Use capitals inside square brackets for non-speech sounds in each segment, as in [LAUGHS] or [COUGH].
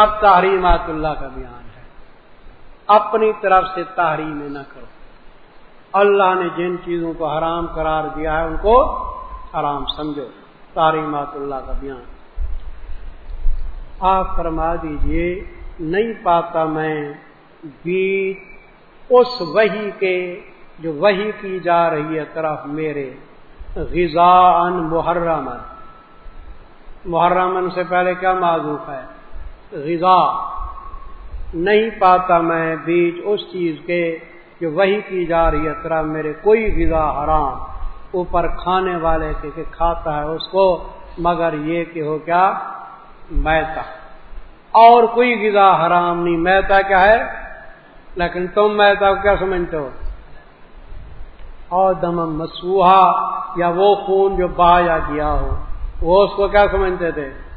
اب تحریمات اللہ کا بیان ہے۔ اپنی طرف سے تحریم نہ کرو۔ اللہ نے جن چیزوں کو حرام قرار دیا ہے ان کو حرام سمجھو۔ تحریمات اللہ کا بیان۔ آپ فرما دیجیے، نہیں پاتا میں بیچ اس وہی کے جو وہی کی جا رہی ہے طرف میرے غذا ان محرمن محرمن سے پہلے کیا معذوف ہے؟ غذا نہیں پاتا میں بیچ اس چیز کے جو وہی کی جا رہی ہے طرح میرے کوئی غذا حرام اوپر کھانے والے کے کہ کھاتا ہے اس کو، مگر یہ کہ ہو کیا؟ میتا۔ اور کوئی غذا حرام نہیں، میتا کیا ہے؟ لیکن تم میتا کیا سمجھتے ہو؟ اور دم مسوہا یا وہ خون جو بایا گیا ہو، وہ اس کو کیا سمجھتے تھے؟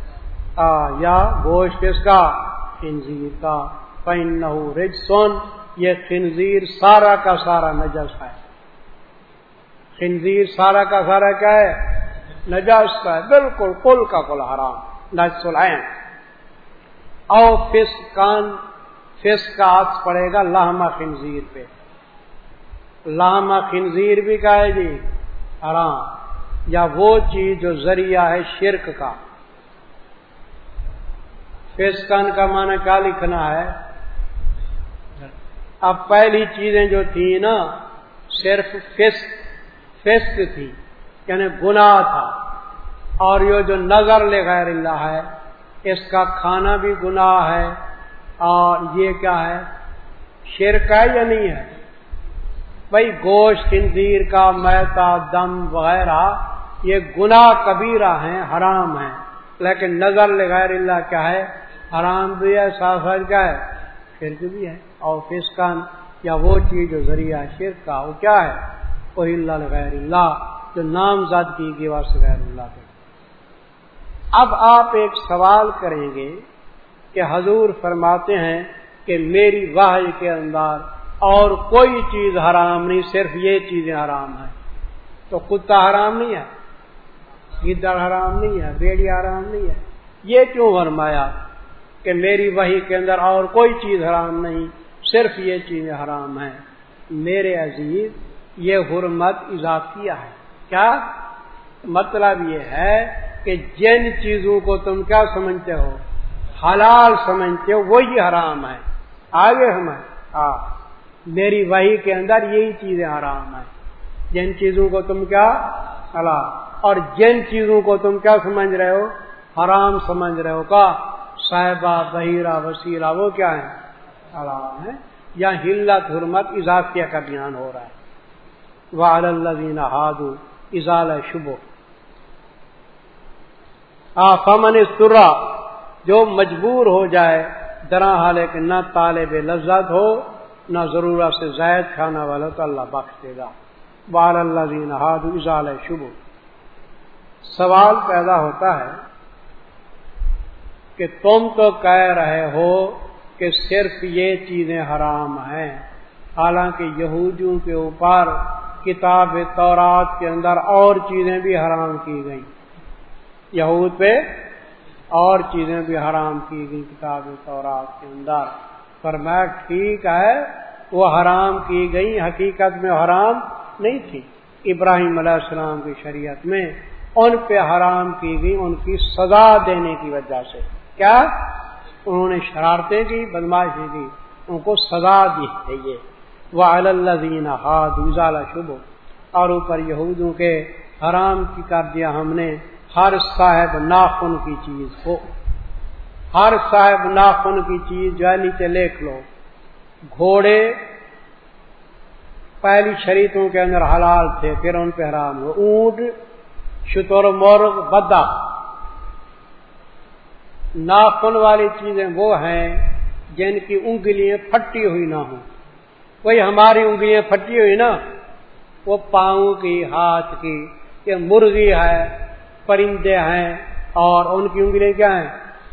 یا گوشت کس کا؟ خنزیر کا۔ پین نہ رج سون یہ خنزیر سارا کا سارا نجس ہے۔ خنزیر سارا کا سارا کیا ہے؟ نجس کا ہے۔ بالکل کل کا کل حرام، نجس العین۔ او فس کان فس کا ہاتھ پڑے گا لاہما خنزیر پہ۔ لاما خنزیر بھی کا ہے جی؟ حرام۔ یا وہ چیز جو ذریعہ ہے شرک کا۔ فسکن کا معنی کیا لکھنا ہے؟ اب پہلی چیزیں جو تھیں نا، صرف فسک فسک تھی یعنی گناہ تھا۔ اور یہ جو نظر لے غیر اللہ ہے، اس کا کھانا بھی گناہ ہے۔ اور یہ کیا ہے؟ شرک ہے یا نہیں ہے؟ بھائی، گوشت خنزیر کا میتا، دم، وغیرہ، یہ گناہ کبیرہ ہیں، حرام ہیں۔ لیکن نظر لغیر اللہ کیا ہے؟ حرام بھی ہے ساتھ کیا ہے؟ شرک بھی ہے۔ اور فسکن یا وہ چیز جو ذریعہ شرک کا وہ کیا ہے؟ وہ اللہ لغیر اللہ، جو نام زد کی گئی واسطے غیر اللہ کے اب آپ ایک سوال کریں گے کہ حضور فرماتے ہیں کہ میری واحد کے اندر اور کوئی چیز حرام نہیں، صرف یہ چیزیں حرام ہیں۔ تو کتا حرام نہیں ہے؟ گدڑ حرام نہیں ہے، بیڑی حرام نہیں ہے۔ یہ کیوں فرمایا کہ میری وہی کے اندر اور کوئی چیز حرام نہیں، صرف یہ چیزیں حرام ہیں۔ میرے عزیز، یہ حرمت اضافیہ ہے۔ کیا؟ مطلب یہ ہے کہ جن چیزوں کو تم کیا سمجھتے ہو؟ حلال سمجھتے ہو، وہی حرام ہے۔ آگے ہمیں ہاں میری وحی کے اندر یہی چیزیں آرام ہیں۔ جن چیزوں کو تم کیا؟ اللہ اور جن چیزوں کو تم کیا سمجھ رہے ہو؟ حرام سمجھ رہے ہو۔ کا صاحبہ بحیرہ وسیلہ، وہ کیا ہے حرام ہے یا ہلت، حرمت، اضافیہ کا بیان ہو رہا ہے۔ وہ اللہ ہادو اضال شبو فمن سرا جو مجبور ہو جائے درا حال کہ نہ طالب لذت ہو، نہ ضرورت سے زائد کھانا والا تو اللہ بخش دے گا۔ بال اللہ دین ہاد اضال شبو سوال پیدا ہوتا ہے کہ تم تو کہہ رہے ہو کہ صرف یہ چیزیں حرام ہیں۔ حالانکہ یہودیوں کے اوپر کتاب تورات کے اندر اور چیزیں بھی حرام کی گئیں۔ یہود پہ اور چیزیں بھی حرام کی گئی کتاب تورات کے اندر۔ فرمایا ٹھیک ہے، وہ حرام کی گئی حقیقت میں حرام نہیں تھی۔ ابراہیم علیہ السلام کی شریعت میں ان پہ حرام کی گئی ان کی سزا دینے کی وجہ سے۔ کیا؟ انہوں نے شرارتیں کی، بدماشی کی، ان کو سزا دی ہے یہ۔ وہ الدین ہاتھ شب اور اوپر یہودوں کے حرام کی کر دیا ہم نے ہر صاحب ناخن کی چیز کو، ہر صاحب ناخن کی چیز جو ہے نیچے لکھ لو۔ گھوڑے پہلی شریتوں کے اندر حلال تھے، پھر ان پہ حرام۔ ہو اونٹ شتور مورگ بدا. ناخن والی چیزیں وہ ہیں جن کی انگلیاں پھٹی ہوئی نہ ہوں۔ وہی ہماری انگلیاں پھٹی ہوئی نا، وہ پاؤں کی، ہاتھ کی، یہ مرغی ہے، پرندے ہیں اور ان کی انگلیاں کیا ہیں؟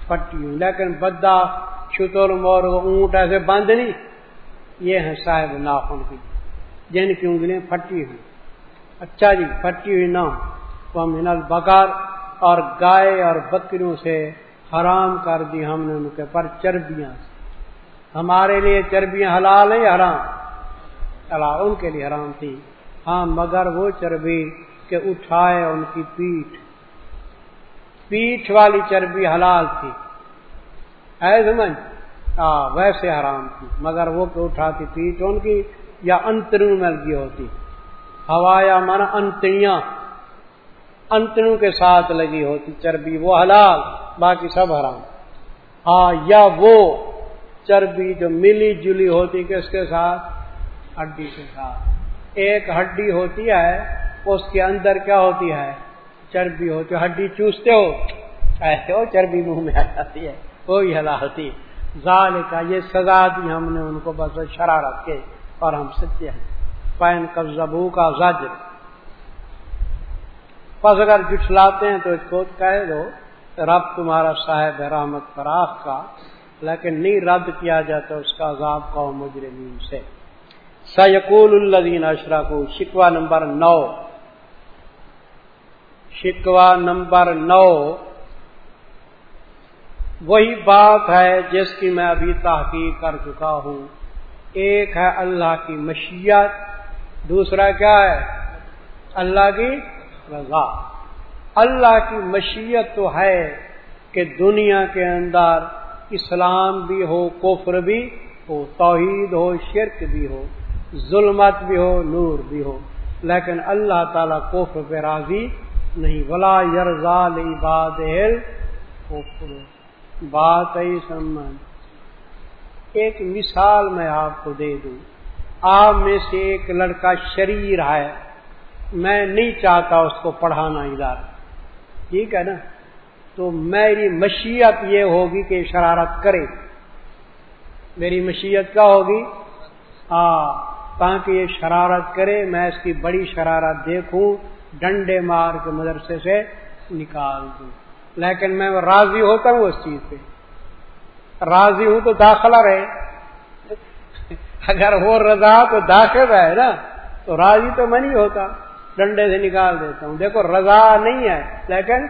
پٹی ہوئی۔ لیکن بدا شتر مور اونٹ ایسے بند نہیں۔ یہ ہے صاحب ناخن کی، جن کی انگلیاں پھٹی ہوئی۔ اچھا جی پھٹی ہوئی نہ وہ منل بکر اور گائے اور بکریوں سے حرام کر دی ہم نے ان کے پر چربیاں۔ ہمارے لیے چربیاں حلال ہیں حرام؟ حلال ان کے لیے حرام تھی۔ ہاں مگر وہ چربی کہ اٹھائے ان کی پیٹھ۔ پیٹھ والی چربی حلال تھی۔ ہے سمجھ؟ ہاں ویسے حرام تھی، مگر وہ کہ اٹھاتی پیٹھ ان کی یا انتروں میں ہوتی۔ ہوا یا من انتڑیاں انتڑوں کے ساتھ لگی ہوتی، چربی وہ حلال، باقی سب حرام۔ ہاں یا وہ چربی جو ملی جلی ہوتی، کس کے ساتھ؟ ہڈی کے ساتھ۔ ایک ہڈی ہوتی ہے، اس کے اندر کیا ہوتی ہے؟ چربی ہوتی ہے۔ ہڈی چوستے ہو ایسے ہو، چربی منہ میں آ جاتی ہے وہی حلال تھی ظال کا یہ سزا دی ہم نے ان کو، بس شرارت کے، اور ہم سچے ہیں۔ پین کا زبو کا زجر۔ پس اگر جٹلاتے ہیں تو اس کو کہہ دو رب تمہارا صاحب رحمت فراخ کا۔ لیکن نہیں رد کیا جاتا اس کا عذاب کا مجرمین سے۔ سیقول الدین اشرا کو شکوا نمبر نو۔ شکوا نمبر نو۔ وہی بات ہے جس کی میں ابھی تحقیق کر چکا ہوں۔ ایک ہے اللہ کی مشیت، دوسرا کیا ہے؟ اللہ کی رضا اللہ کی مشیت تو ہے کہ دنیا کے اندر اسلام بھی ہو، کفر بھی ہو، توحید ہو، شرک بھی ہو، ظلمت بھی ہو، نور بھی ہو۔ لیکن اللہ تعالی کفر پہ راضی نہیں۔ بلا یرزا باد بات سمجھ۔ ایک مثال میں آپ کو دے دوں۔ آپ میں سے ایک لڑکا شریر ہے۔ میں نہیں چاہتا اس کو پڑھانا ادھر۔ ٹھیک ہے نا؟ تو میری مشیت یہ ہوگی کہ شرارت کرے۔ میری مشیت کیا ہوگی؟ ہاں تاکہ یہ شرارت کرے، میں اس کی بڑی شرارت دیکھوں، ڈنڈے مار کے مدرسے سے نکال دوں۔ لیکن میں راضی ہوتا ہوں اس چیز پہ۔ راضی ہوں تو داخلہ رہے۔ اگر وہ رضا تو داخل رہے نا؟ تو راضی تو میں نہیں ہوتا۔ ڈنڈے سے نکال دیتا ہوں۔ دیکھو، رضا نہیں ہے، لیکن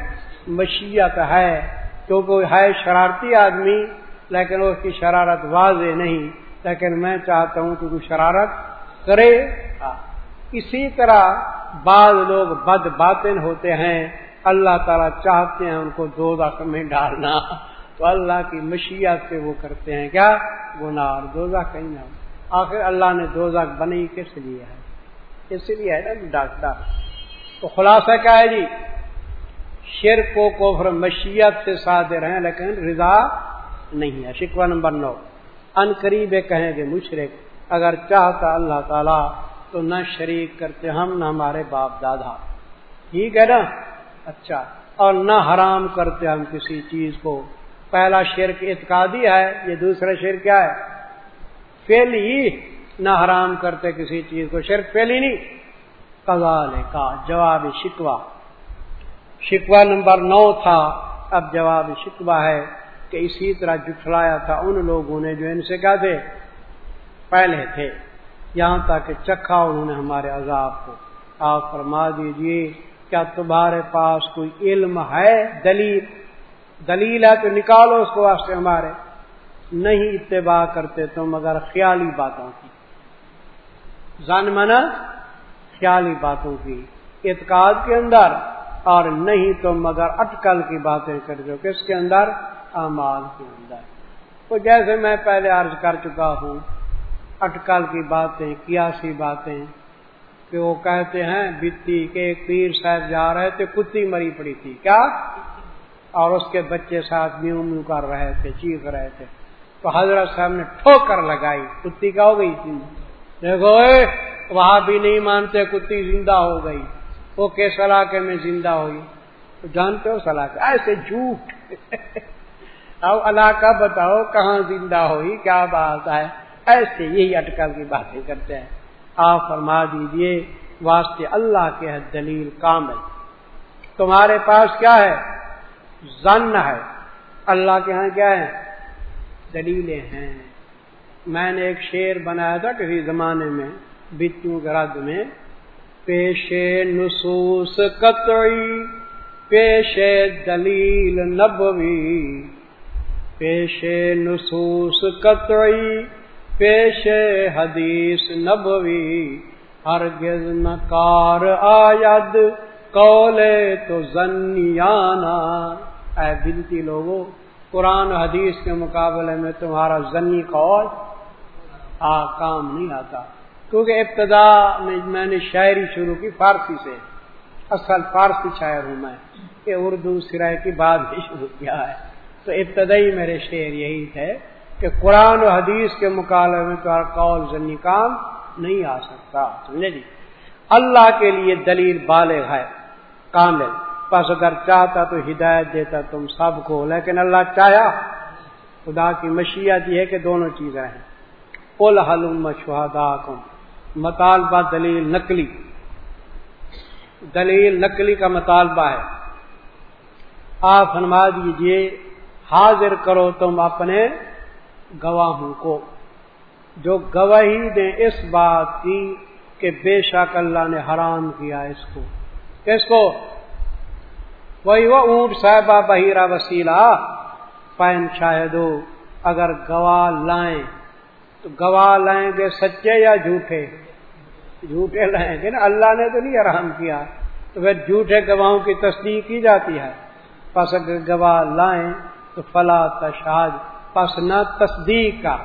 مشیت ہے۔ کیونکہ ہے شرارتی آدمی، لیکن اس کی شرارت واضح نہیں۔ لیکن میں چاہتا ہوں کہ کوئی شرارت کرے۔ اسی طرح بعض لوگ بد باطن ہوتے ہیں۔ اللہ تعالیٰ چاہتے ہیں ان کو دو میں ڈالنا۔ تو اللہ کی مشیت سے وہ کرتے ہیں۔ کیا؟ گنار دوزہ کہیں نہ آخر اللہ نے دوزہ بنی کس لیے ہے؟ اس لیے ہے نا جی ڈاکٹر تو خلاصہ کیا ہے جی؟ شرک کو کوفر مشیت سے سادے رہے لیکن رضا نہیں ہے۔ شکوہ نمبر نو۔ ان قریب کہیں گے مشرق اگر چاہتا اللہ تعالی تو نہ شریک کرتے ہم، نہ ہمارے باپ دادا۔ ٹھیک ہے نا؟ اچھا۔ اور نہ حرام کرتے ہم کسی چیز کو۔ پہلا شرک اعتقادی ہے، یہ دوسرا شرک کیا ہے؟ فیل ہی نہ حرام کرتے کسی چیز کو، شرک فیل ہی نہیں۔ کزال کا جواب شکوا شکوا نمبر نو تھا۔ اب جواب شکوا ہے کہ اسی طرح جٹلایا تھا ان لوگوں نے جو ان سے کیا تھے پہلے تھے۔ یہاں تک کہ چکھا انہوں نے ہمارے عذاب کو۔ آپ فرما دیجیے، کیا تمہارے پاس کوئی علم ہے؟ دلیل دلیل ہے تو نکالو اس کو واسطے ہمارے۔ نہیں اتباع کرتے تم مگر خیالی باتوں کی۔ زن منا خیالی باتوں کی، اعتقاد کے اندر اور نہیں تم مگر اٹکل کی باتیں کرتے ہو کس کے اندر امال کے اندر۔ تو جیسے میں پہلے عرض کر چکا ہوں، اٹکل کی باتیں کیاسی باتیں، کہ وہ کہتے ہیں، بتی کے ایک پیر صاحب جا رہے تھے، کتی مری پڑی تھی، کیا؟ اور اس کے بچے ساتھ میو میو کر رہے تھے، چیخ رہے تھے۔ تو حضرت صاحب نے ٹھوکر لگائی، کتی کا ہو گئی تھی؟ دیکھو وہاں بھی نہیں مانتے کتی زندہ ہو گئی۔ وہ کس علاقے میں زندہ ہوئی؟ جانتے ہو سلاح ایسے جھوٹ۔ اب علاقہ بتاؤ، کہاں زندہ ہوئی؟ کیا بات ہے؟ ایسے یہی اٹکل کی باتیں کرتے ہیں۔ آپ فرما دیجیے، واسطے اللہ کے ہے دلیل کامل تمہارے پاس کیا ہے؟ زن ہے۔ اللہ کے ہاں کیا ہے؟ دلیلیں ہیں۔ میں نے ایک شعر بنایا تھا کسی زمانے میں بتوں گرد میں، پیش نصوص قطعی، پیش دلیل نبوی، پیش نصوص قطعی، پیش حدیث نبوی، ہرگز نکار آید کولے تو زنیانا اے بنتی لوگوں قرآن حدیث کے مقابلے میں تمہارا زنی قول آ، کام نہیں آتا۔ کیونکہ ابتدا میں میں نے شاعری شروع کی فارسی سے۔ اصل فارسی شاعر ہوں میں۔ کہ اردو سرائے کی بات بھی شروع کیا ہے۔ تو ابتدائی میرے شعر یہی تھے کہ قرآن و حدیث کے مقابلے میں تمہارا قول زنی کام نہیں آ سکتا، سمجھے جی؟ اللہ کے لیے دلیل بالغ ہے، کامل۔ پس اگر چاہتا تو ہدایت دیتا تم سب کو، لیکن اللہ چاہیا۔ خدا کی مشیت یہ ہے کہ دونوں چیزیں ہیں۔ پل حلوم شہدا مطالبہ دلیل نقلی۔ دلیل نقلی کا مطالبہ ہے۔ آپ فرما دیجیے جی حاضر کرو تم اپنے گواہوں کو۔ جو گواہی دیں اس بات کی کہ بے شک اللہ نے حرام کیا اس کو۔ کس کو؟ وہی وہ اونٹ صاحبہ بہیرا وسیلہ۔ پین شاہدو اگر گواہ لائیں۔ تو گواہ لائیں گے سچے یا جھوٹے؟ جھوٹے لائیں گے نا۔ اللہ نے تو نہیں آرام کیا۔ تو پھر جھوٹے گواہوں کی تصدیق کی جاتی ہے۔ پس اگر گواہ لائیں تو فلا تشاد پس نہ تصدیق کا۔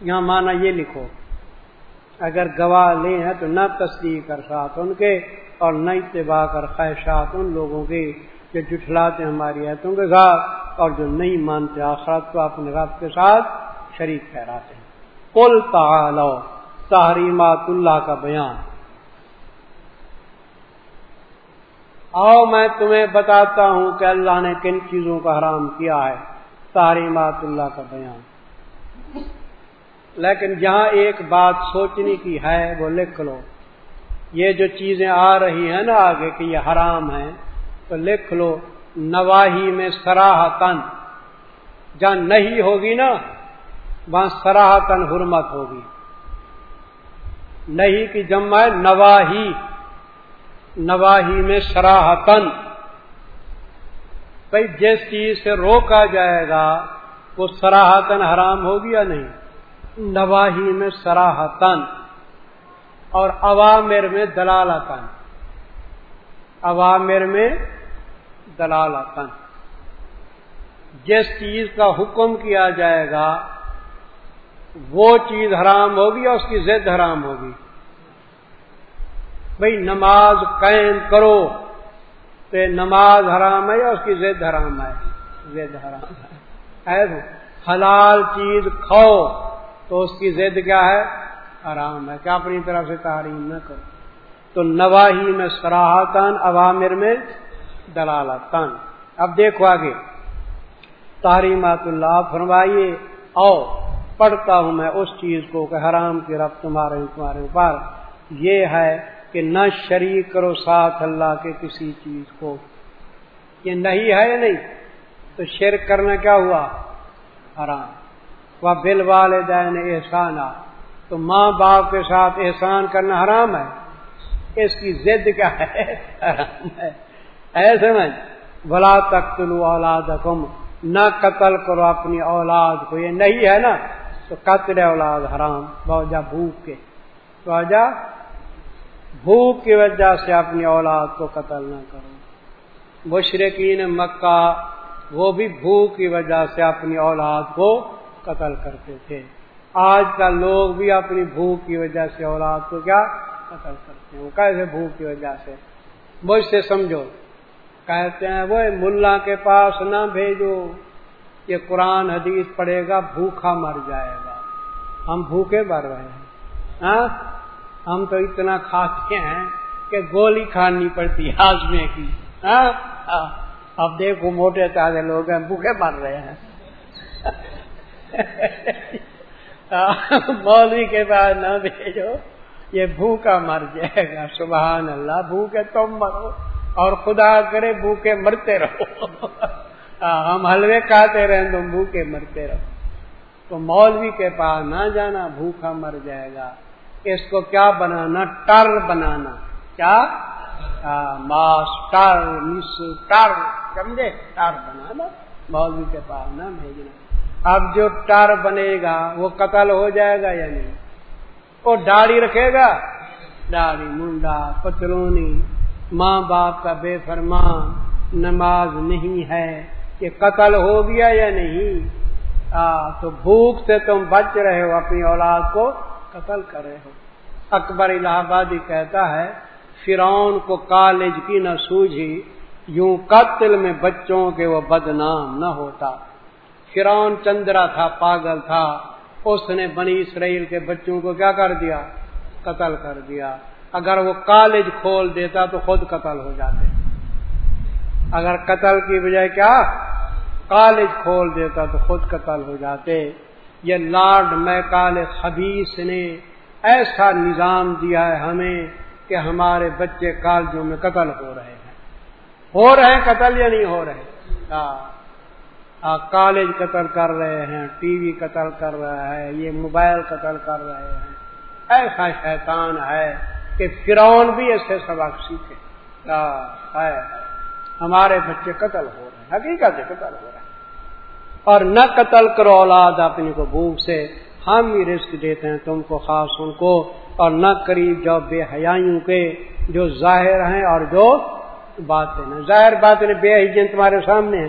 یہاں مانا یہ لکھو۔ اگر گواہ لے ہیں تو نہ تصدیق کر ساتھ ان کے اور نہ اتباع کر خواہشات ان لوگوں کے جو جٹھلاتے ہماری ایتوں کے ساتھ اور جو نہیں مانتے آخرات کو اپنے رب کے ساتھ شریک ٹھہراتے ہیں۔ کل تعالو، تحریمات اللہ کا بیان۔ آؤ میں تمہیں بتاتا ہوں کہ اللہ نے کن چیزوں کا حرام کیا ہے۔ تحریمات اللہ کا بیان۔ لیکن جہاں ایک بات سوچنے کی ہے، وہ لکھ لو۔ یہ جو چیزیں آ رہی ہیں نا آگے کہ یہ حرام ہیں، تو لکھ لو۔ نواحی میں سراہتن جہاں نہیں ہوگی نا وہاں سراہتن حرمت ہوگی۔ نہیں کی جمع نواحی نواحی میں سراہتن بھائی جس چیز سے روکا جائے گا، وہ سراہتن حرام ہوگی یا نہیں؟ نواحی میں سراہتن اور عوامر میں دلالتن عوامر میں دلالتن جس چیز کا حکم کیا جائے گا وہ چیز حرام ہوگی اور اس کی ضد حرام ہوگی؟ بھائی نماز قائم کرو تو نماز حرام ہے یا اس کی ضد حرام ہے؟ زد حرام ہے۔ حلال چیز کھاؤ تو اس کی ضد کیا ہے؟ حرام ہے۔ کیا اپنی طرف سے تحریم نہ کرو؟ تو نواحی میں سراہتان عوامر میں دلالتان اب دیکھو آگے۔ تحریمات اللہ فرمائیے او پڑھتا ہوں میں اس چیز کو کہ حرام کی رب تمہارے تمہارے اوپر۔ یہ ہے کہ نہ شریک کرو ساتھ اللہ کے کسی چیز کو۔ یہ نہیں ہے یا نہیں؟ تو شرک کرنا کیا ہوا؟ حرام۔ وہ بل والدین احسان تو ماں باپ کے ساتھ احسان کرنا حرام ہے؟ اس کی ضد کیا ہے؟ حرام ہے۔ ایسے میں بلا تخت اولاد نہ قتل کرو اپنی اولاد کو۔ یہ نہیں ہے نا؟ تو قتل اولاد حرام بوجہ بھوک کے۔ وجہ بھوک کی وجہ سے اپنی اولاد کو قتل نہ کرو۔ مشرقین مکہ وہ بھی بھوک کی وجہ سے اپنی اولاد کو قتل کرتے تھے۔ آج کل لوگ بھی اپنی بھوک کی وجہ سے اولاد کو کیا؟ قتل کرتے ہیں۔ وہ کیسے بھوک کی وجہ سے؟ مجھ سے سمجھو۔ کہتے ہیں وہ ملا کے پاس نہ بھیجو۔ یہ قرآن حدیث پڑے گا بھوکھا مر جائے گا۔ ہم بھوکے مر رہے ہیں۔ ہاں؟ ہم تو اتنا کھاتے ہیں کہ گولی کھانی پڑتی ہاضمے کی۔ ہاں؟, ہاں؟ اب دیکھو موٹے تازے لوگ ہیں، بھوکے مر رہے ہیں۔ [LAUGHS] مولوی کے پاس نہ بھیجو، یہ بھوکا مر جائے گا۔ سبحان اللہ، بھوکے تم مرو اور خدا کرے بھوکے مرتے رہو۔ [LAUGHS] ہم حلوے کھاتے رہے تم بھوکے مرتے رہو۔ تو مولوی کے پاس نہ جانا، بھوکا مر جائے گا۔ اس کو کیا بنانا؟ ٹر بنانا۔ کیا؟ ہاں، ماسٹر مسٹر سمجھے؟ ٹر بنا مولوی کے پاس نہ بھیجنا۔ اب جو ٹر بنے گا، وہ قتل ہو جائے گا یا نہیں؟ وہ داڑھی رکھے گا؟ داڑھی، منڈا، پتلونی، ماں باپ کا بے فرمان، نماز نہیں ہے۔ کہ قتل ہو گیا یا نہیں؟ آ, تو بھوک سے تم بچ رہے ہو اپنی اولاد کو قتل کر رہے ہو۔ اکبر الہ آبادی کہتا ہے فرعون کو کالج کی نہ سوجھی یوں قتل میں بچوں کے وہ بدنام نہ ہوتا۔ فرعون چندرا تھا پاگل تھا۔ اس نے بنی اسرائیل کے بچوں کو کیا کر دیا؟ قتل کر دیا۔ اگر وہ کالج کھول دیتا تو خود قتل ہو جاتے۔ اگر قتل کی بجائے کیا؟ کالج کھول دیتا تو خود قتل ہو جاتے۔ یہ لارڈ میکال خبیص نے ایسا نظام دیا ہے ہمیں کہ ہمارے بچے کالجوں میں قتل ہو رہے ہیں۔ ہو رہے ہیں قتل یا نہیں ہو رہے؟ کالج قتل کر رہے ہیں، ٹی وی قتل کر رہا ہے، یہ موبائل قتل کر رہے ہیں۔ ایسا شیطان ہے کہ فرعون بھی ایسے سبق سیکھے۔ ہمارے بچے قتل ہو رہے ہیں، حقیقت قتل ہو رہے ہیں۔ اور نہ قتل کرو اولاد اپنی کو بھوک سے، ہم بھی رسک دیتے ہیں تم کو، خاص ان کو۔ اور نہ قریب جو بے حیائیوں کے جو ظاہر ہیں اور جو باتیں ہیں۔ ظاہر باتیں بے حجین تمہارے سامنے ہیں۔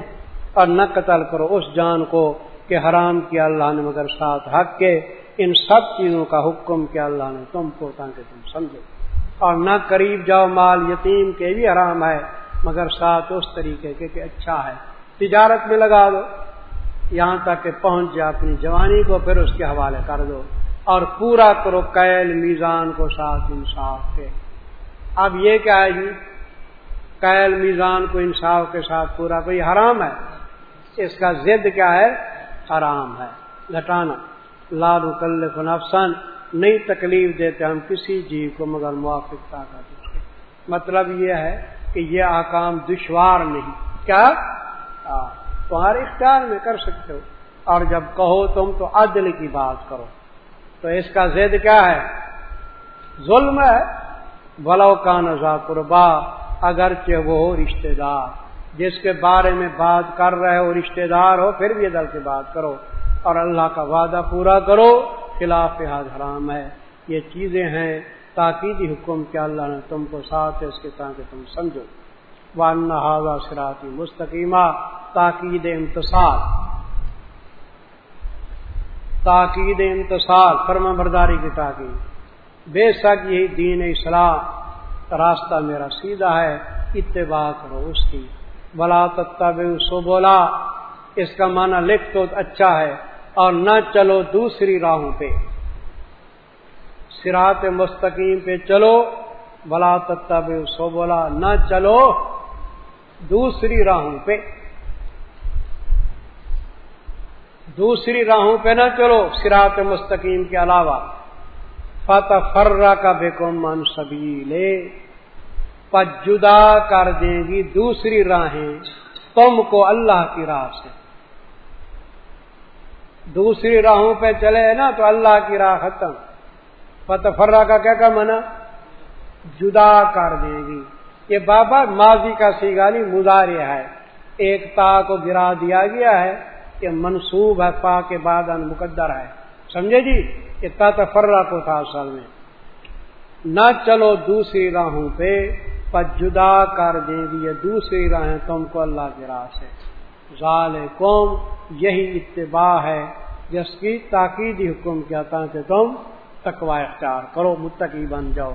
اور نہ قتل کرو اس جان کو کہ حرام کیا اللہ نے، مگر ساتھ حق کے۔ ان سب چیزوں کا حکم کیا اللہ نے تم کو، تاکہ تم سمجھو۔ اور نہ قریب جاؤ مال یتیم کے بھی حرام ہے۔ مگر ساتھ اس طریقے کے کہ اچھا ہے۔ تجارت میں لگا دو، یہاں تک کہ پہنچ جائے اپنی جوانی کو، پھر اس کے حوالے کر دو۔ اور پورا کرو کیل میزان کو ساتھ انصاف کے۔ اب یہ کیا ہے جی؟ کیل میزان کو انصاف کے ساتھ پورا کوئی حرام ہے۔ اس کا ضد کیا ہے؟ حرام ہے۔ گھٹانا۔ لال کلف نفسن نہیں تکلیف دیتے ہم کسی جی کو، مگر موافق طاقت مطلب یہ ہے کہ یہ آکام دشوار نہیں۔ کیا؟ تمہارے اختیار میں کر سکتے ہو۔ اور جب کہو تم تو عدل کی بات کرو۔ تو اس کا زید کیا ہے؟ ظلم ہے۔ بلو کا نظا قربا، اگرچہ وہ ہو رشتے دار۔ جس کے بارے میں بات کر رہے ہو رشتے دار ہو، پھر بھی ادھر کی بات کرو۔ اور اللہ کا وعدہ پورا کرو، خلاف حرام ہے۔ یہ چیزیں ہیں تاکیدی حکم کیا اللہ نے تم کو ساتھ ہے، اس کے تاکہ تم سمجھو۔ وان حاضہ سراتی مستقیمہ تاکید امتصال۔ تاکید امتصال فرما برداری کی تاکید۔ بے شک یہی دین اسلام، راستہ میرا سیدھا ہے، اتباع کرو اس کی۔ بلا تب سو بولا اس کا معنی لکھ تو اچھا ہے، اور نہ چلو دوسری راہوں پہ۔ سرات مستقیم پہ چلو بلا تب سو بولا نہ چلو دوسری راہوں پہ۔ دوسری راہوں پہ نہ چلو سرات مستقیم کے علاوہ۔ فتح فرا کا بیکم من سبیلے جدا کر دیں گی دوسری راہیں تم کو اللہ کی راہ سے۔ دوسری راہوں پہ چلے نا تو اللہ کی راہ ختم۔ فتح کا کیا منع جدا کر دے گی۔ یہ بابا ماضی کا سیگانی مزارے ہے۔ ایک تا کو گرا دیا گیا ہے۔ کہ منصوب ہے پا کے بعد ان مقدر ہے۔ سمجھے جی؟ کہ تا تفرہ کو تھا اصل میں۔ نہ چلو دوسری راہوں پہ، پر جدا کر دیں گی یہ دوسری راہیں تم کو اللہ کی راہ سے۔ ظال قوم یہی اتباع ہے۔ جس کی تاکیدی حکم کیا تھا کہ تم تکوا اختیار کرو، متقی بن جاؤ۔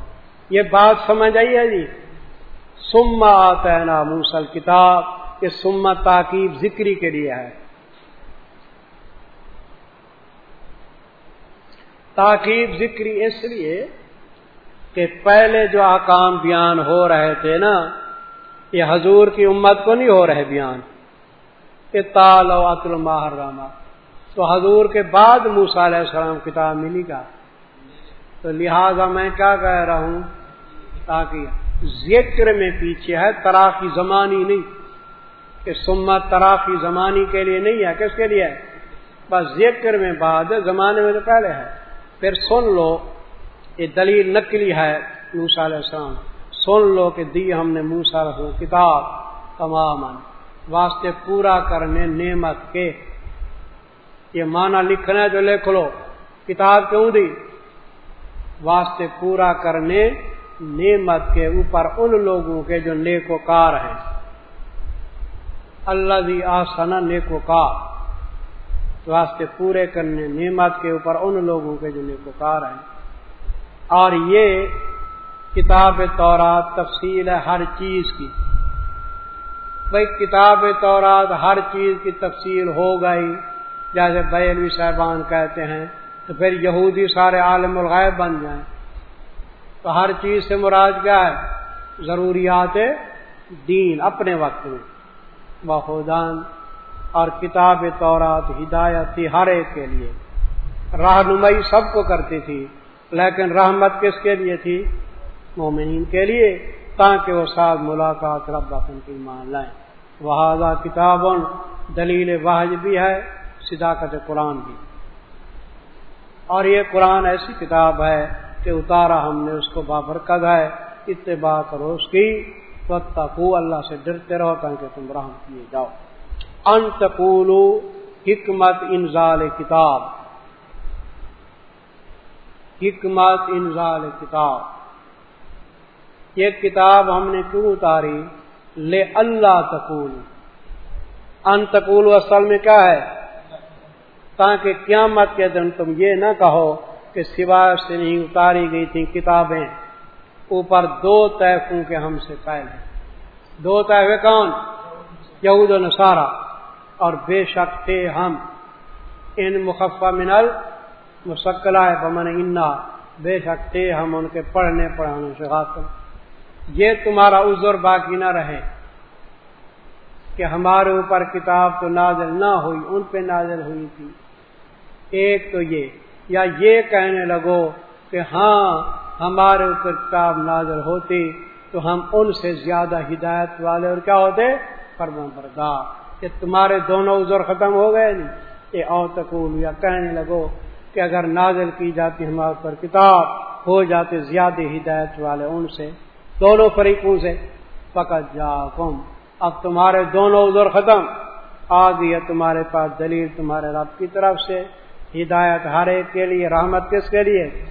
یہ بات سمجھ آئی ہے جی؟ سما آتا موسل کتاب یہ سما تاکیب ذکری کے لیے ہے۔ تاکیب ذکری اس لیے کہ پہلے جو آکام بیان ہو رہے تھے نا، یہ حضور کی امت کو نہیں ہو رہے بیان۔ کہ تال و اطل تو حضور کے بعد موسا علیہ السلام کتاب ملی گا تو لہذا میں کیا کہہ رہا ہوں؟ تاکہ ذکر میں پیچھے ہے تراقی زمانی نہیں، کہ سمت تراقی زمانی کے لیے نہیں ہے، کس کے لیے ہے؟ بس ذکر میں بعد زمانے میں تو پہلے ہے۔ پھر سن لو، یہ دلیل نکلی ہے موسا علیہ السلام۔ سن لو کہ دی ہم نے موسا رسول کتاب تمام واسطے پورا کرنے نعمت کے۔ یہ معنی لکھنا ہے جو لکھ لو، کتاب کیوں دی؟ واسطے پورا کرنے نعمت کے اوپر ان لوگوں کے جو نیکوکار ہیں۔ اللہ دی آسنا نیکوکار۔ واسطے پورے کرنے نعمت کے اوپر ان لوگوں کے جو نیکوکار ہیں۔ اور یہ کتاب تورات تفصیل ہے ہر چیز کی۔ بھائی کتاب تورات ہر چیز کی تفصیل ہو گئی، جیسے بیلوی صاحبان کہتے ہیں۔ تو پھر یہودی سارے عالم الغیب بن جائیں۔ تو ہر چیز سے مراد کیا ہے؟ ضروریات دین اپنے وقت میں۔ بخودان اور کتاب تورات، ہدایت تھی ہر ایک کے لیے۔ رہنمائی سب کو کرتی تھی، لیکن رحمت کس کے لیے تھی؟ مومنین کے لیے، تاکہ وہ ساتھ ملاقات رب اپن کی مان لائیں۔ وہ کتاب دلیل واحد بھی ہے، صداقت قرآن بھی۔ اور یہ قرآن ایسی کتاب ہے کہ اتارا ہم نے اس کو بابرکت ہے، اتباع کرو اس کی تو اللہ سے ڈرتے رہو تاکہ تم رحم کیے جاؤ۔ انتقولو حکمت انزال کتاب۔ حکمت انزال کتاب۔ یہ کتاب ہم نے کیوں اتاری؟ لے اللہ تقول انتقول اصل میں کیا ہے؟ تاکہ قیامت کے دن تم یہ نہ کہو کہ سوائے سے نہیں اتاری گئی تھی کتابیں۔ اوپر دو طیفوں کے ہم سے پہلے دو طیفے کون؟ یہود و نصارہ۔ اور بے شک تھے ہم۔ ان مخفہ منل مسکلہ بمن انا۔ بے شک تھے ہم ان کے پڑھنے پڑھانے سے غافل یہ تمہارا عذر باقی نہ رہے۔ کہ ہمارے اوپر کتاب تو نازل نہ ہوئی، ان پہ نازل ہوئی تھی۔ ایک تو یہ، یا یہ کہنے لگو کہ ہاں ہمارے اوپر کتاب نازل ہوتی تو ہم ان سے زیادہ ہدایت والے اور کیا ہوتے؟ فرما بردار کہ تمہارے دونوں عذر ختم ہو گئے نہیں۔ یہ اور تقول، یا کہنے لگو کہ اگر نازل کی جاتی ہمارے اوپر کتاب، ہو جاتے زیادہ ہدایت والے ان سے۔ دونوں فریقوں سے۔ پکڑ جا کم اب تمہارے دونوں عذر ختم۔ آ گئی تمہارے پاس دلیل تمہارے رب کی طرف سے۔ ہدایت ہر ایک کے لیے، رحمت کس کے لیے؟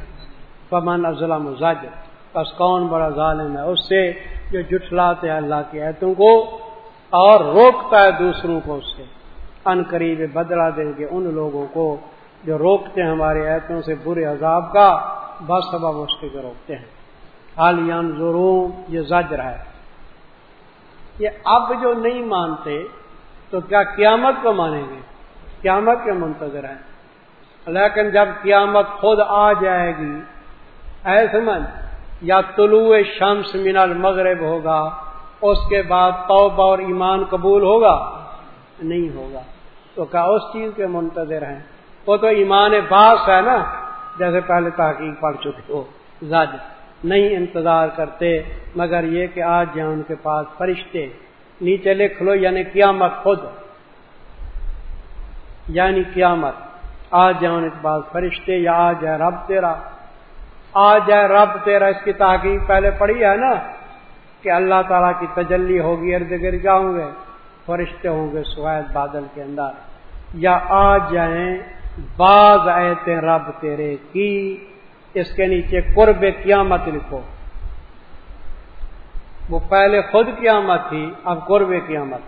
پمن ازلم زج بس کون بڑا ظالم ہے اس سے جو جٹلاتے ہیں اللہ کی ایتوں کو اور روکتا ہے دوسروں کو اس سے۔ ان قریب بدلا دیں گے ان لوگوں کو جو روکتے ہیں ہماری ایتوں سے برے عذاب کا۔ بس سبب اس کے روکتے ہیں۔ حالیان ضرور یہ زجر ہے۔ یہ اب جو نہیں مانتے تو کیا قیامت کو مانیں گے؟ قیامت کے منتظر ہیں۔ لیکن جب قیامت خود آ جائے گی، اے سمجھ، یا طلوع شمس من المغرب ہوگا، اس کے بعد توبہ اور ایمان قبول ہوگا؟ نہیں ہوگا۔ تو کیا اس چیز کے منتظر ہیں؟ وہ تو ایمان باس ہے نا، جیسے پہلے تحقیق پڑھ چکے ہو زد نہیں انتظار کرتے، مگر یہ کہ آج جائیں ان کے پاس فرشتے۔ نیچے لکھ لو یعنی قیامت خود۔ یعنی قیامت۔ آج جائیں ان کے فرشتے یا آ جائے رب تیرا۔ آ جائے رب تیرا، اس کی تحقیق پہلے پڑھی ہے نا کہ اللہ تعالیٰ کی تجلی ہوگی، ارد گر جاؤں گے، فرشتے ہوں گے سوید بادل کے اندر۔ یا آ جائیں بعض ایتے رب تیرے کی، اس کے نیچے قرب قیامت لکھو۔ وہ پہلے خود قیامت تھی، اب قرب قیامت۔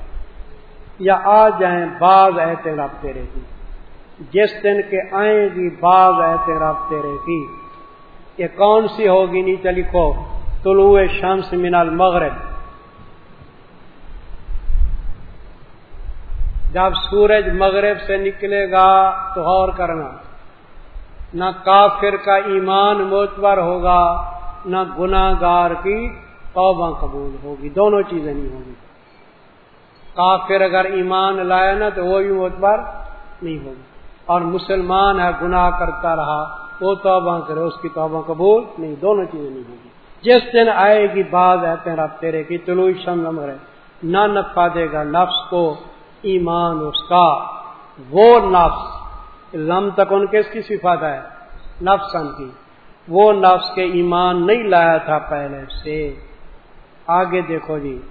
یا آ جائیں بعض ایتے رب تیرے کی۔ جس دن کے آئیں گی بعض ایتے رب تیرے کی۔ یہ کون سی ہوگی نیچے لکھو؟ طلوع شمس من المغرب۔ جب سورج مغرب سے نکلے گا تو غور کرنا، نہ کافر کا ایمان موتبر ہوگا، نہ گناگار کی توبہ قبول ہوگی۔ دونوں چیزیں نہیں ہوگی کافر اگر ایمان لائے نا تو وہ بھی موتبر نہیں ہوگی۔ اور مسلمان ہے، گناہ کرتا رہا، وہ توبہ کرے، اس کی توبہ قبول نہیں، دونوں چیزیں نہیں ہوگی۔ جس دن آئے گی بعض ہیں رب تیرے کی طلوع شم رہے۔ نہ نفا دے گا نفس کو، ایمان اس کا۔ وہ نفس، لم تک ان کے اس کی صفات ہے نفسن کی۔ وہ نفس کے ایمان نہیں لایا تھا پہلے سے۔ آگے دیکھو جی۔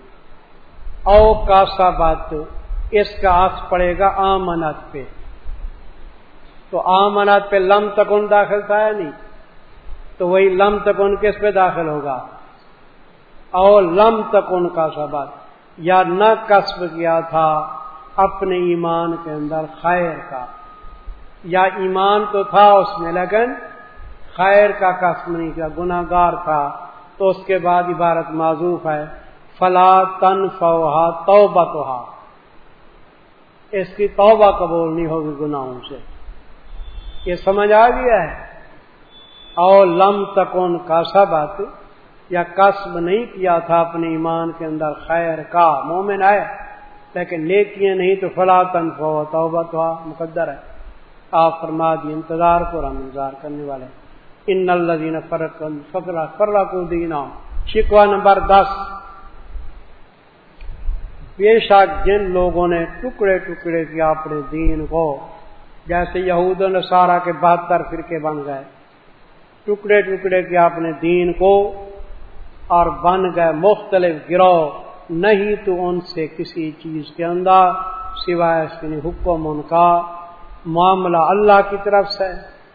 او کا سا بات، اس کا عکس پڑے گا آمنت پہ۔ تو آمنت پہ لم تکن داخل تھا یا نہیں؟ تو وہی لم تکن کس پہ داخل ہوگا؟ او لم تکن کا سبق یا نہ کسب کیا تھا اپنے ایمان کے اندر خیر کا۔ یا ایمان تو تھا اس میں، لیکن خیر کا کسب نہیں کیا گناگار تھا۔ تو اس کے بعد عبارت معذوف ہے، فلا تن فوہا توبہ تو اس کی توبہ قبول نہیں ہوگی گناہوں سے۔ یہ سمجھ آ گیا ہے۔ اور لم تکون کا سبق یا کسب نہیں کیا تھا اپنے ایمان کے اندر، خیر کا، مومن ہے لیکن نیکیاں نہیں تو فلا تن توبہ تو مقدر ہے۔ آپ فرما دی انتظار کو ہم انتظار کرنے والے ان الدین فرق فکر فرا کو دینا شکوا نمبر دس۔ بے شک جن لوگوں نے ٹکڑے ٹکڑے کیا اپنے دین کو جیسے یہود و نصارہ کے بہتر فرقے بن گئے۔ ٹکڑے ٹکڑے کیا اپنے دین کو اور بن گئے مختلف گروہ، نہیں تو ان سے کسی چیز کے اندر سوائے حکم، ان کا معاملہ اللہ کی طرف سے،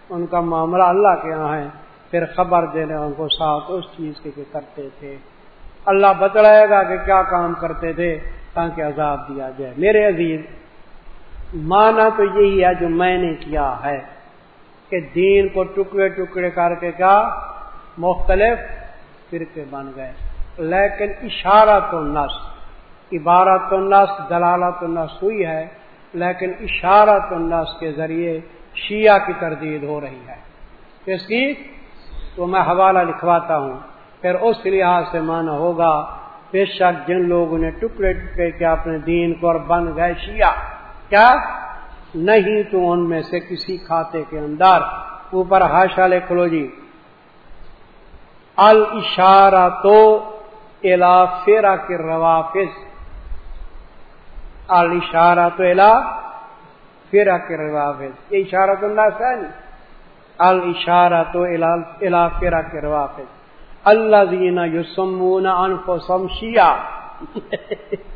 ان کا معاملہ اللہ کے یہاں ہے۔ پھر خبر دینے ان کو ساتھ اس چیز کے کرتے تھے۔ اللہ بتلائے گا کہ کیا کام کرتے تھے تاکہ عذاب دیا جائے۔ میرے عزیز مانا تو یہی ہے جو میں نے کیا ہے کہ دین کو ٹکڑے ٹکڑے کر کے کیا؟ مختلف فرقے بن گئے۔ لیکن اشارہ تو نس عبارت تو نس دلالت تو نس ہوئی ہے، لیکن اشارہ تو نس کے ذریعے شیعہ کی تردید ہو رہی ہے۔ اس کی؟ تو میں حوالہ لکھواتا ہوں۔ پھر اس لحاظ سے مانا ہوگا، بے شک جن لوگوں نے ٹکڑے ٹکڑے کے اپنے دین کو اور بن گئے شیعہ۔ کیا؟ نہیں تو ان میں سے کسی کھاتے کے اندر۔ اوپر ہاشا لکھ لو جی۔ الشارہ تو الا فیرا کے روافظ الشارہ تو الا فیرا کے روافظ یہ اشارہ تو اللہ سے الشارہ تو الا فیرا کے روافظ اللہ دینا یوسمون انفو سمشیا [LAUGHS]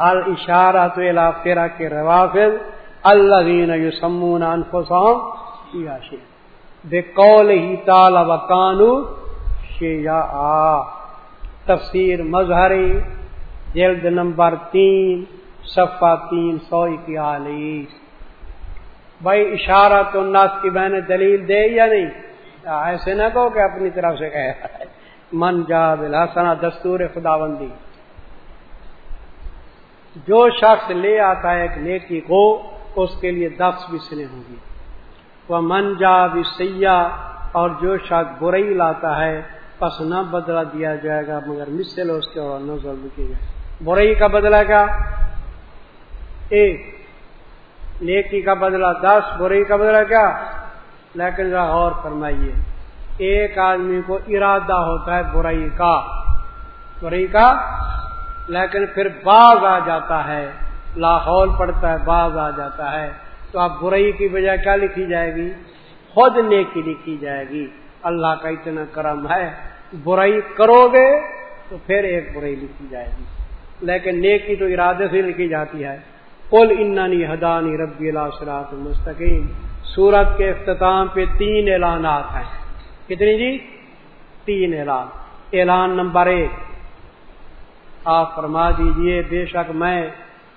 الشارہ تو الا فیرا کے روافظ اللہ دینا یوسمون انفو سم بے قول ہی تالا و کانو شیا تفسیر مظہری، جلد نمبر تین، صفحہ تین سو اکیالیس۔ بھائی اشارہ تو نس کی میں نے دلیل دے یا نہیں؟ ایسے نہ کہو کہ اپنی طرف سے کہے من جا بلاسنا دستور خدا بندی جو شخص لے آتا ہے ایک نیکی کو، اس کے لیے دس بھی سنے ہوں گی وہ من جا بھی سیاح اور جو شخص برئی لاتا ہے، پس نہ بدلا دیا جائے گا، مگر مسل اس کے اور نہ ضرور کی جائے۔ برئی کا بدلا کیا؟ ایک، نیکی کا بدلا دس برئی کا بدلا کیا؟ لیکن ذرا اور فرمائیے۔ ایک آدمی کو ارادہ ہوتا ہے برائی کا۔ برائی کا لیکن پھر باغ آ جاتا ہے۔ لاہور پڑتا ہے باغ آ جاتا ہے۔ تو آپ برائی کی وجہ کیا لکھی جائے گی؟ خود نیکی لکھی جائے گی۔ اللہ کا اتنا کرم ہے۔ برائی کرو گے تو پھر ایک برائی لکھی جائے گی۔ لیکن نیکی تو ارادے سے لکھی جاتی ہے۔ کل انانی حدانی ربی اللہ مستقیم۔ سورت کے اختتام پہ تین اعلانات ہیں۔ کتنی جی؟ تین اعلان۔ اعلان نمبر ایک۔ آپ فرما دیجیے، بے شک میں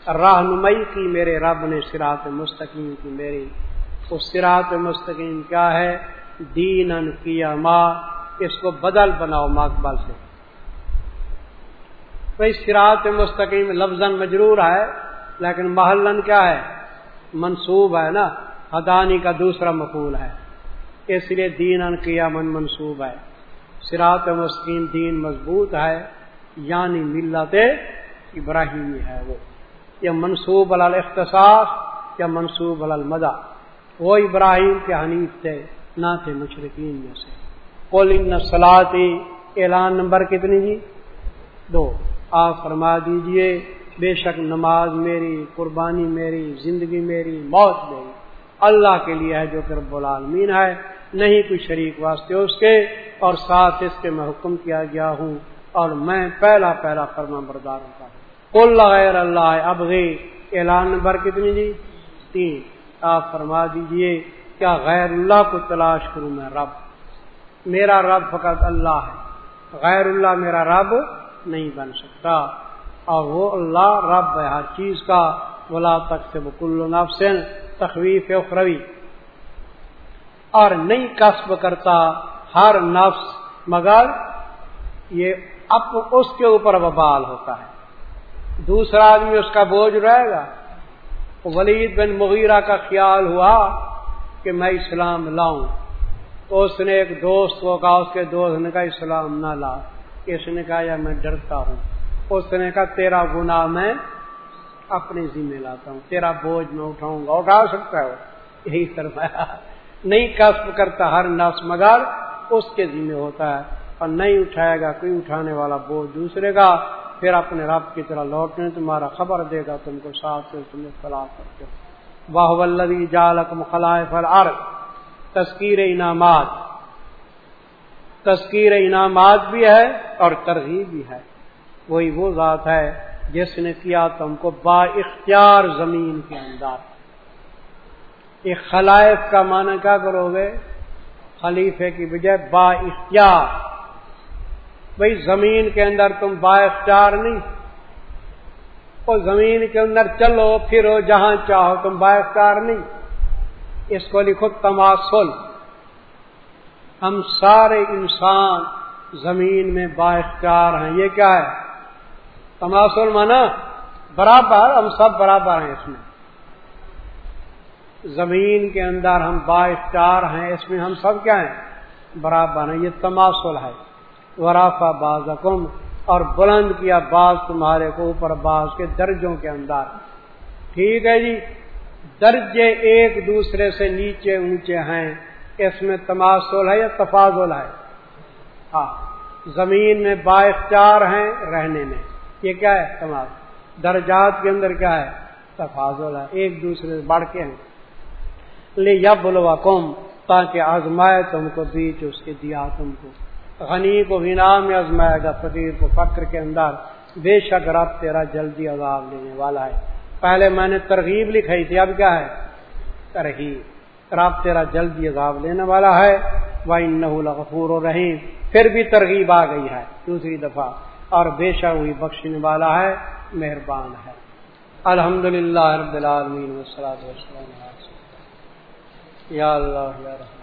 رہنمائی کی میرے رب نے سراط مستقیم کی میری۔ اس سراط مستقیم کیا ہے؟ دین ان کیا ماں اس کو بدل بناؤ مقبل سے۔ بھائی سراط مستقیم لفظ مجرور ہے، لیکن محلن کیا ہے؟ منصوب ہے نا؟ ہدانی کا دوسرا مقول ہے۔ اس لیے دین ان کیا من منصوب ہے۔ سراط مستقیم دین مضبوط ہے۔ یعنی ملت ابراہیمی ہے وہ۔ یا منصوب اختصاص یا منصوب المدا وہ ابراہیم کے حنیف تھے، نہ تھے مشرقین میں سے۔ ان سلاتی اعلان نمبر کتنی جی؟ دو۔ آپ فرما دیجیے، بے شک نماز میری، قربانی میری، زندگی میری، موت میری۔ اللہ کے لیے ہے جو کہ رب العالمین ہے۔ نہیں کوئی شریک واسطے اس کے، اور ساتھ اس کے میں حکم کیا گیا ہوں۔ اور میں پہلا پہلا فرما بردار ہوتا ہوں۔ کل غیر اللہ، اب گئی اعلان نمبر کتنی جی؟ تین۔ آپ فرما دیجیے کیا غیر اللہ کو تلاش کروں میں رب؟ میرا رب فقط اللہ ہے۔ غیر اللہ میرا رب نہیں بن سکتا۔ اور وہ اللہ رب ہے ہر چیز کا۔ بلا تک سے بکل نفسن تخویف اخروی۔ اور نہیں کسب کرتا ہر نفس، مگر یہ اب اس کے اوپر وبال ہوتا ہے۔ دوسرا آدمی اس کا بوجھ رہے گا۔ ولید بن مغیرہ کا خیال ہوا کہ میں اسلام لاؤں۔ تو اس نے ایک دوست کو کہا، اس کے دوست نے کہا، اسلام نہ لا۔ اس نے کہا، یا میں ڈرتا ہوں۔ اس نے کہا، تیرا گناہ میں اپنے ذمہ لاتا ہوں، تیرا بوجھ میں اٹھاؤں گا۔ اٹھا سکتا ہے۔ یہی فرمایا نہیں کسب کرتا ہر نفس، مگر اس کے ذمہ ہوتا ہے۔ اور نہیں اٹھائے گا، کوئی اٹھانے والا بوجھ دوسرے کا پھر اپنے رب کی طرح لوٹنے، تمہارا خبر دے گا، تم کو ساتھ سے تمہیں فلاح کرتے واہ ولدی جالک مخلائف الارض تذکیر انعامات۔ تذکیر انعامات بھی ہے اور ترغیب بھی ہے۔ وہی وہ ذات ہے جس نے کیا تم کو با اختیار زمین کے اندر۔ ایک خلائف کا معنی کیا کرو گے؟ خلیفے کی بجائے با اختیار بھائی زمین کے اندر تم با اختیار نہیں۔ اور زمین کے اندر چلو، پھرو، جہاں چاہو، تم با اختیار نہیں۔ اس کو لکھو تماسل۔ ہم سارے انسان زمین میں با اختیار ہیں۔ یہ کیا ہے؟ تماسل مانا برابر، ہم سب برابر ہیں اس میں۔ زمین کے اندر ہم با اختیار ہیں، اس میں ہم سب کیا ہیں؟ برابر ہیں۔ یہ تماسل ہے۔ ورافا باز اور بلند کیا باز تمہارے کو اوپر باز کے درجوں کے اندر۔ ٹھیک ہے جی؟ درجے ایک دوسرے سے نیچے اونچے ہیں۔ اس میں تماسل ہے یا تفاضل ہے؟ ہاں۔ زمین میں با اختیار ہیں رہنے میں۔ یہ کیا ہے؟ تماز درجات کے اندر کیا ہے؟ تفاضل ہے۔ ایک دوسرے سے بڑھ کے ہیں۔ لے یا بلوا قوم تاکہ آزمائے تم کو، بیچ اس کے دیا تم کو۔ غنی کو انعام میں آزمائے گا فقیر کو فقر کے اندر۔ بے شک رب تیرا جلدی عذاب لینے والا ہے۔ پہلے میں نے ترغیب لکھائی تھی، اب کیا ہے؟ ترغیب۔ رب تیرا جلدی عذاب لینے والا ہے۔ وہ غفور و رحیم پھر بھی ترغیب آ گئی ہے دوسری دفعہ۔ اور بے شک ہوئی بخشنے والا ہے، مہربان ہے۔ الحمد للہ رب العالمین یا اللہ، یا رحمان